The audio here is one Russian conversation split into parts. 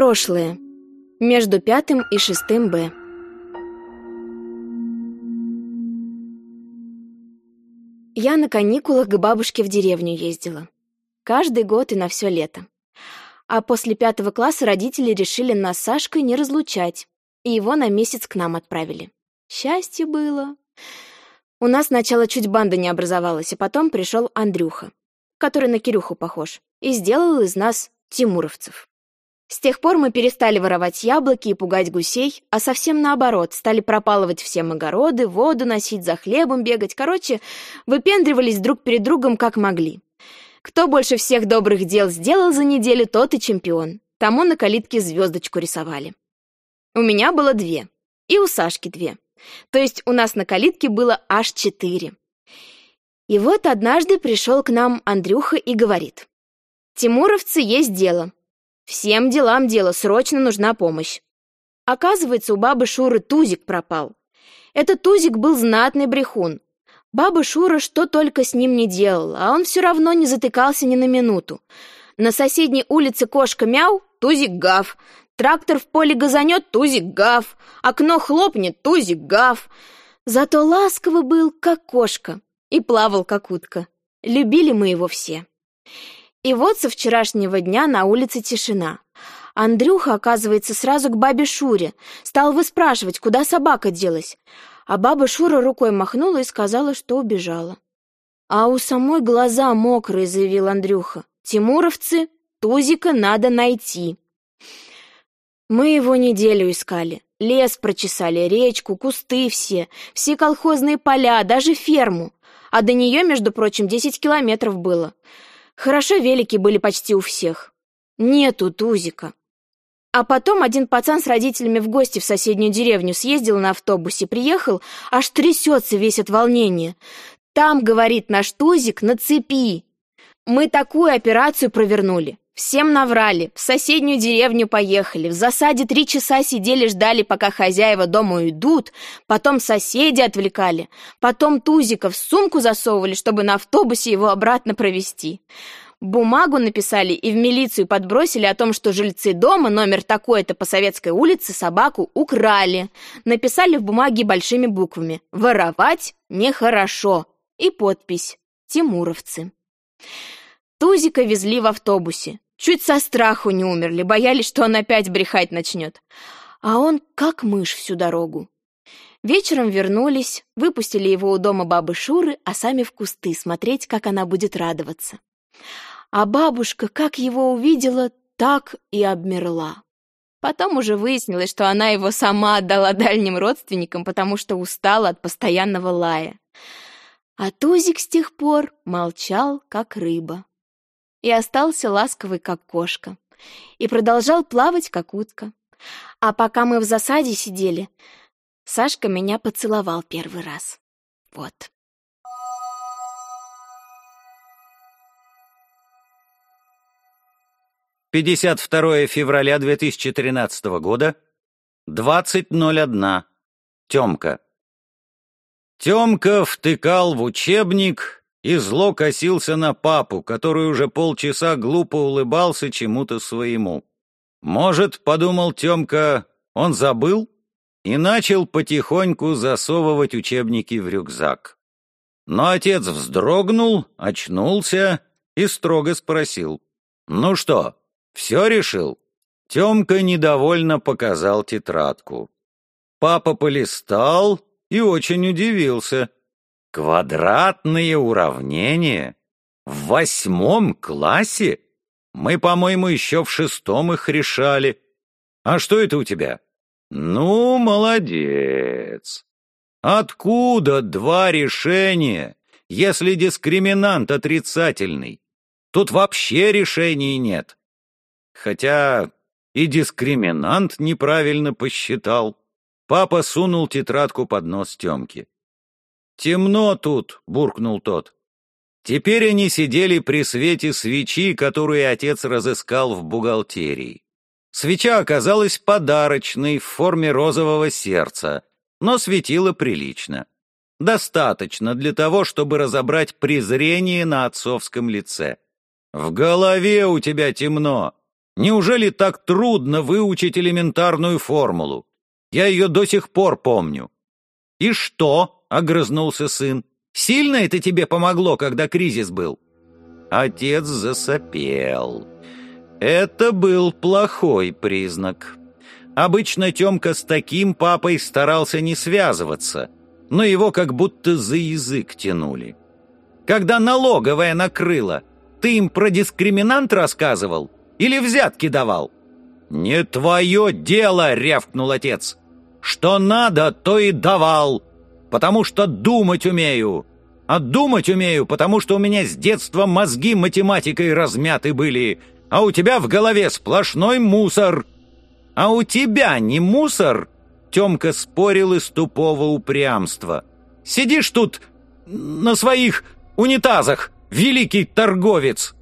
Прошлое. Между пятым и шестым Б. Я на каникулах к бабушке в деревню ездила. Каждый год и на все лето. А после пятого класса родители решили нас с Сашкой не разлучать, и его на месяц к нам отправили. Счастье было. У нас сначала чуть банда не образовалась, а потом пришел Андрюха, который на Кирюху похож, и сделал из нас тимуровцев. С тех пор мы перестали воровать яблоки и пугать гусей, а совсем наоборот, стали пропалывать всем огороды, воду носить, за хлебом бегать. Короче, выпендривались друг перед другом как могли. Кто больше всех добрых дел сделал за неделю, тот и чемпион. Тому на калитке звездочку рисовали. У меня было две, и у Сашки две. То есть у нас на калитке было аж четыре. И вот однажды пришел к нам Андрюха и говорит. «Тимуровцы, есть дело. Всем делам дело, срочно нужна помощь. Оказывается, у бабы Шуры тузик пропал. Этот тузик был знатный брехун. Баба Шура что только с ним не делала, а он все равно не затыкался ни на минуту. На соседней улице кошка мяу, тузик гав. Трактор в поле газанет, тузик гав. Окно хлопнет, тузик гав. Зато ласково был, как кошка, и плавал, как утка. Любили мы его все. И вот со вчерашнего дня на улице тишина. Андрюха, оказывается, сразу к бабе Шуре. Стал выспрашивать, куда собака делась. А баба Шура рукой махнула и сказала, что убежала. А у самой глаза мокрые, заявил Андрюха. Тимуровцы, Тузика надо найти. Мы его неделю искали. Лес прочесали, речку, кусты все, все колхозные поля, даже ферму. А до нее, между прочим, десять километров было. Хорошо велики были почти у всех. Нету Тузика. А потом один пацан с родителями в гости в соседнюю деревню съездил на автобусе, приехал, аж трясется весь от волнения. Там, говорит наш Тузик, на цепи. Мы такую операцию провернули. Всем наврали, в соседнюю деревню поехали, в засаде три часа сидели, ждали, пока хозяева дома уйдут, потом соседи отвлекали, потом Тузика в сумку засовывали, чтобы на автобусе его обратно провести. Бумагу написали и в милицию подбросили о том, что жильцы дома номер такой-то по Советской улице собаку украли. Написали в бумаге большими буквами «Воровать нехорошо» и подпись «Тимуровцы». Тузика везли в автобусе. Чуть со страху не умерли, боялись, что он опять брехать начнет. А он как мышь всю дорогу. Вечером вернулись, выпустили его у дома бабы Шуры, а сами в кусты смотреть, как она будет радоваться. А бабушка, как его увидела, так и обмерла. Потом уже выяснилось, что она его сама отдала дальним родственникам, потому что устала от постоянного лая. А Тузик с тех пор молчал, как рыба и остался ласковый, как кошка, и продолжал плавать, как утка. А пока мы в засаде сидели, Сашка меня поцеловал первый раз. Вот. Пятьдесят второе февраля 2013 года, 20.01. Темка. Темка втыкал в учебник и зло косился на папу, который уже полчаса глупо улыбался чему-то своему. Может, подумал Темка, он забыл? И начал потихоньку засовывать учебники в рюкзак. Но отец вздрогнул, очнулся и строго спросил. «Ну что, все решил?» Темка недовольно показал тетрадку. Папа полистал и очень удивился. Квадратные уравнения? В восьмом классе? Мы, по-моему, еще в шестом их решали. А что это у тебя? Ну, молодец. Откуда два решения, если дискриминант отрицательный? Тут вообще решений нет. Хотя и дискриминант неправильно посчитал. Папа сунул тетрадку под нос Темки. «Темно тут», — буркнул тот. Теперь они сидели при свете свечи, которую отец разыскал в бухгалтерии. Свеча оказалась подарочной в форме розового сердца, но светила прилично. Достаточно для того, чтобы разобрать презрение на отцовском лице. «В голове у тебя темно. Неужели так трудно выучить элементарную формулу? Я ее до сих пор помню». «И что?» — огрызнулся сын. «Сильно это тебе помогло, когда кризис был?» Отец засопел. Это был плохой признак. Обычно Темка с таким папой старался не связываться, но его как будто за язык тянули. Когда налоговая накрыла, ты им про дискриминант рассказывал или взятки давал? «Не твое дело!» — рявкнул отец. «Что надо, то и давал, потому что думать умею. А думать умею, потому что у меня с детства мозги математикой размяты были, а у тебя в голове сплошной мусор». «А у тебя не мусор?» Темка спорил из тупого упрямства. «Сидишь тут на своих унитазах, великий торговец!»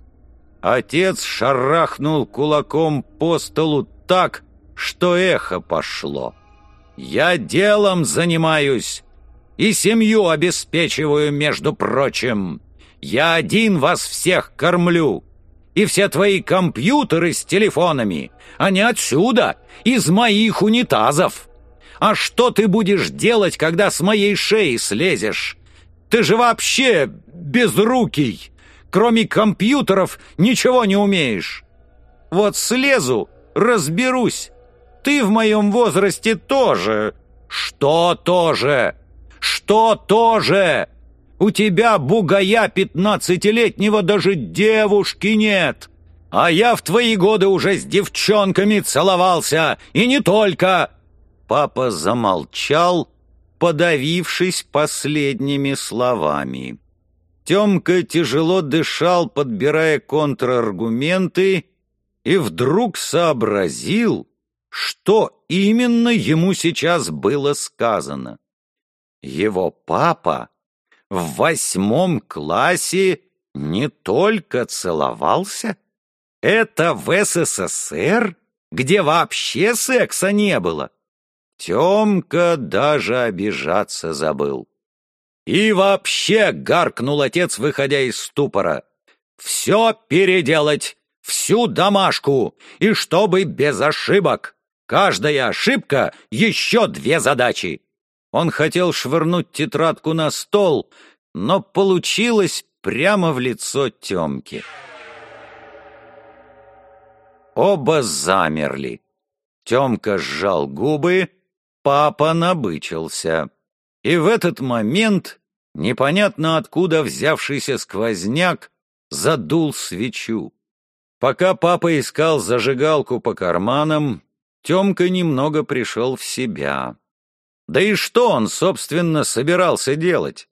Отец шарахнул кулаком по столу так, что эхо пошло. «Я делом занимаюсь и семью обеспечиваю, между прочим. Я один вас всех кормлю, и все твои компьютеры с телефонами, они отсюда, из моих унитазов. А что ты будешь делать, когда с моей шеи слезешь? Ты же вообще безрукий!» Кроме компьютеров ничего не умеешь. Вот слезу, разберусь. Ты в моем возрасте тоже. Что тоже? Что тоже? У тебя, бугая пятнадцатилетнего, даже девушки нет. А я в твои годы уже с девчонками целовался, и не только. Папа замолчал, подавившись последними словами. Темка тяжело дышал, подбирая контраргументы, и вдруг сообразил, что именно ему сейчас было сказано. Его папа в восьмом классе не только целовался, это в СССР, где вообще секса не было. Темка даже обижаться забыл. «И вообще!» — гаркнул отец, выходя из ступора. «Все переделать, всю домашку, и чтобы без ошибок. Каждая ошибка — еще две задачи». Он хотел швырнуть тетрадку на стол, но получилось прямо в лицо Темки. Оба замерли. Темка сжал губы, папа набычился. И в этот момент непонятно откуда взявшийся сквозняк задул свечу. Пока папа искал зажигалку по карманам, Темка немного пришел в себя. Да и что он, собственно, собирался делать?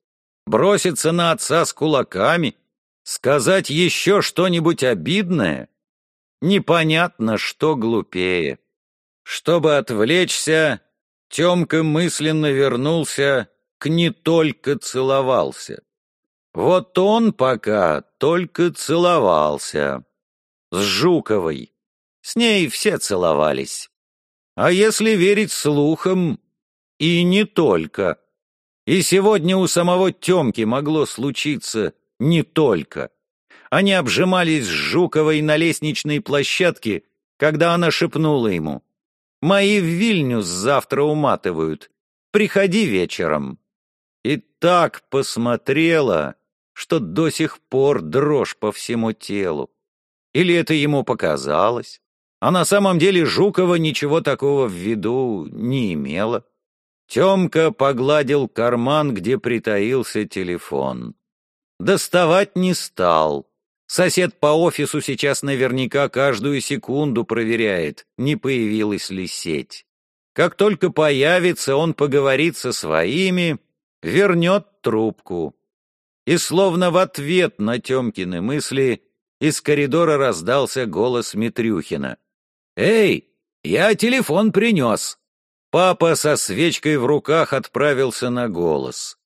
Броситься на отца с кулаками? Сказать еще что-нибудь обидное? Непонятно, что глупее. Чтобы отвлечься, Темка мысленно вернулся к «не только целовался». Вот он пока только целовался. С Жуковой. С ней все целовались. А если верить слухам, и не только. И сегодня у самого Темки могло случиться не только. Они обжимались с Жуковой на лестничной площадке, когда она шепнула ему. Мои в Вильнюс завтра уматывают. Приходи вечером». И так посмотрела, что до сих пор дрожь по всему телу. Или это ему показалось? А на самом деле Жукова ничего такого в виду не имела. Темка погладил карман, где притаился телефон. Доставать не стал. Сосед по офису сейчас наверняка каждую секунду проверяет, не появилась ли сеть. Как только появится, он поговорит со своими, вернет трубку. И словно в ответ на Темкины мысли из коридора раздался голос Митрюхина. «Эй, я телефон принес!» Папа со свечкой в руках отправился на голос.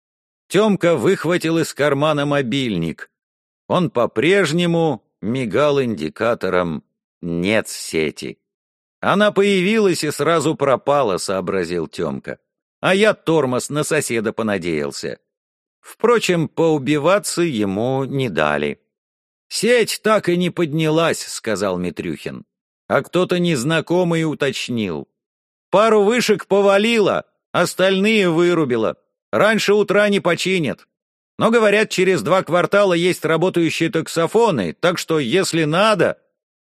Темка выхватил из кармана мобильник. Он по-прежнему мигал индикатором «нет сети». Она появилась и сразу пропала, сообразил Темка. А я тормоз на соседа понадеялся. Впрочем, поубиваться ему не дали. «Сеть так и не поднялась», — сказал Митрюхин. а кто-то незнакомый уточнил. «Пару вышек повалило, остальные вырубило. Раньше утра не починят. Но, говорят, через два квартала есть работающие таксофоны, так что, если надо...»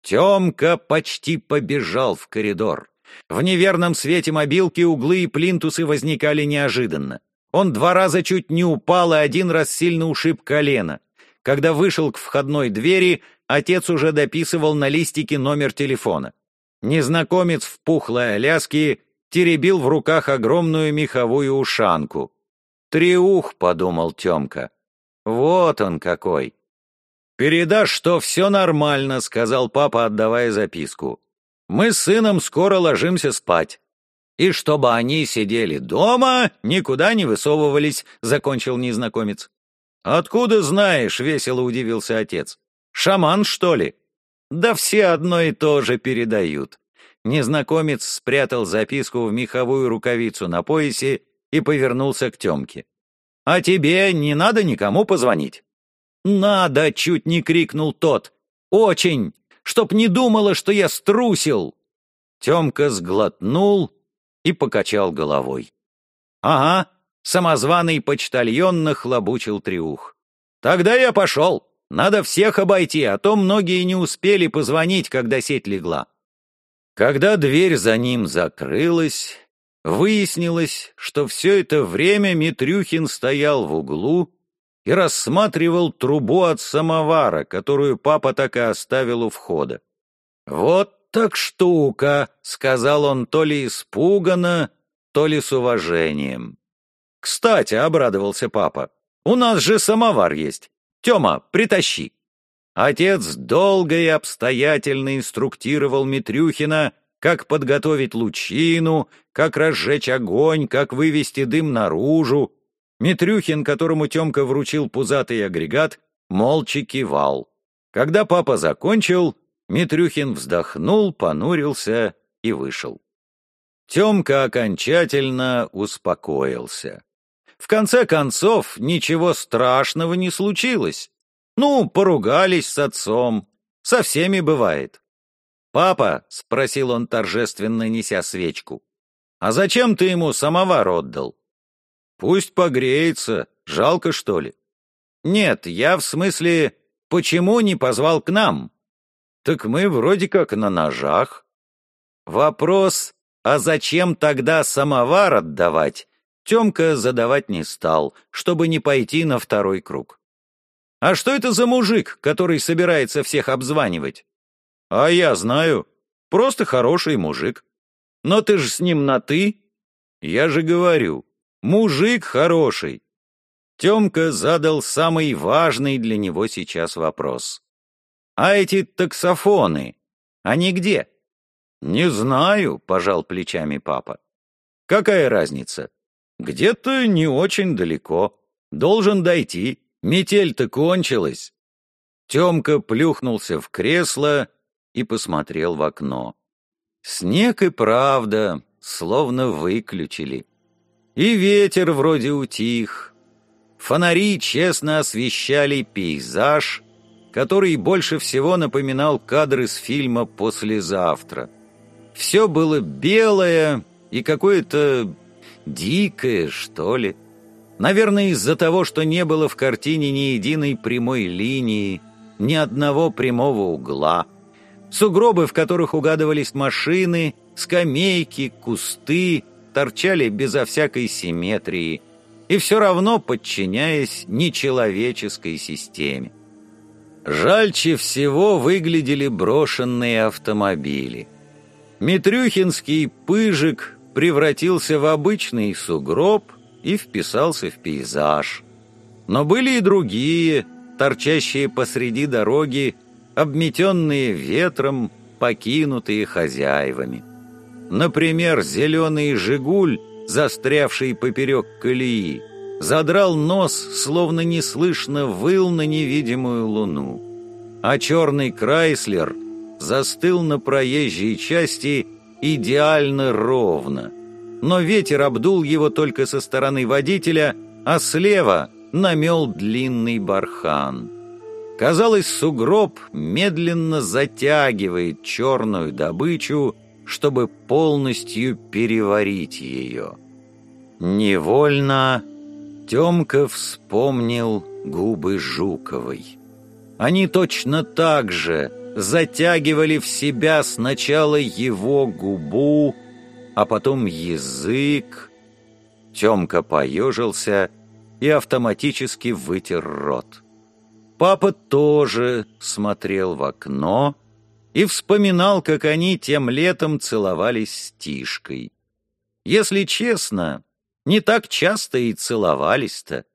Темка почти побежал в коридор. В неверном свете мобилки углы и плинтусы возникали неожиданно. Он два раза чуть не упал и один раз сильно ушиб колено. Когда вышел к входной двери, отец уже дописывал на листике номер телефона. Незнакомец в пухлой Аляске теребил в руках огромную меховую ушанку. «Триух», — подумал Темка. «Вот он какой!» «Передашь, что все нормально», — сказал папа, отдавая записку. «Мы с сыном скоро ложимся спать». «И чтобы они сидели дома, никуда не высовывались», — закончил незнакомец. «Откуда знаешь?» — весело удивился отец. «Шаман, что ли?» «Да все одно и то же передают». Незнакомец спрятал записку в меховую рукавицу на поясе и повернулся к Темке. «А тебе не надо никому позвонить?» «Надо!» — чуть не крикнул тот. «Очень! Чтоб не думала, что я струсил!» Темка сглотнул и покачал головой. «Ага!» — самозваный почтальон нахлобучил триух. «Тогда я пошел. Надо всех обойти, а то многие не успели позвонить, когда сеть легла». Когда дверь за ним закрылась, выяснилось, что все это время Митрюхин стоял в углу и рассматривал трубу от самовара, которую папа так и оставил у входа. «Вот так штука», — сказал он то ли испуганно, то ли с уважением. «Кстати», — обрадовался папа, — «у нас же самовар есть. Тёма, притащи». Отец долго и обстоятельно инструктировал Митрюхина, как подготовить лучину, как разжечь огонь, как вывести дым наружу, Митрюхин, которому Темка вручил пузатый агрегат, молча кивал. Когда папа закончил, Митрюхин вздохнул, понурился и вышел. Темка окончательно успокоился. В конце концов, ничего страшного не случилось. Ну, поругались с отцом. Со всеми бывает. «Папа», — спросил он торжественно, неся свечку, — «а зачем ты ему самовар отдал?» Пусть погреется. Жалко, что ли? Нет, я в смысле, почему не позвал к нам? Так мы вроде как на ножах. Вопрос, а зачем тогда самовар отдавать, Темка задавать не стал, чтобы не пойти на второй круг. А что это за мужик, который собирается всех обзванивать? А я знаю, просто хороший мужик. Но ты же с ним на «ты». Я же говорю, Мужик хороший. Темка задал самый важный для него сейчас вопрос. А эти таксофоны, они где? Не знаю, пожал плечами папа. Какая разница? Где-то не очень далеко. Должен дойти. Метель-то кончилась. Темка плюхнулся в кресло и посмотрел в окно. Снег и правда словно выключили. И ветер вроде утих. Фонари честно освещали пейзаж, который больше всего напоминал кадр из фильма «Послезавтра». Все было белое и какое-то дикое, что ли. Наверное, из-за того, что не было в картине ни единой прямой линии, ни одного прямого угла. Сугробы, в которых угадывались машины, скамейки, кусты, торчали безо всякой симметрии и все равно подчиняясь нечеловеческой системе. Жальче всего выглядели брошенные автомобили. Митрюхинский пыжик превратился в обычный сугроб и вписался в пейзаж. Но были и другие, торчащие посреди дороги, обметенные ветром, покинутые хозяевами. Например, зеленый «Жигуль», застрявший поперек колеи, задрал нос, словно неслышно выл на невидимую луну. А черный «Крайслер» застыл на проезжей части идеально ровно. Но ветер обдул его только со стороны водителя, а слева намел длинный бархан. Казалось, сугроб медленно затягивает черную добычу, чтобы полностью переварить ее. Невольно Темка вспомнил губы Жуковой. Они точно так же затягивали в себя сначала его губу, а потом язык. Темка поежился и автоматически вытер рот. Папа тоже смотрел в окно и вспоминал, как они тем летом целовались с Тишкой. Если честно, не так часто и целовались-то.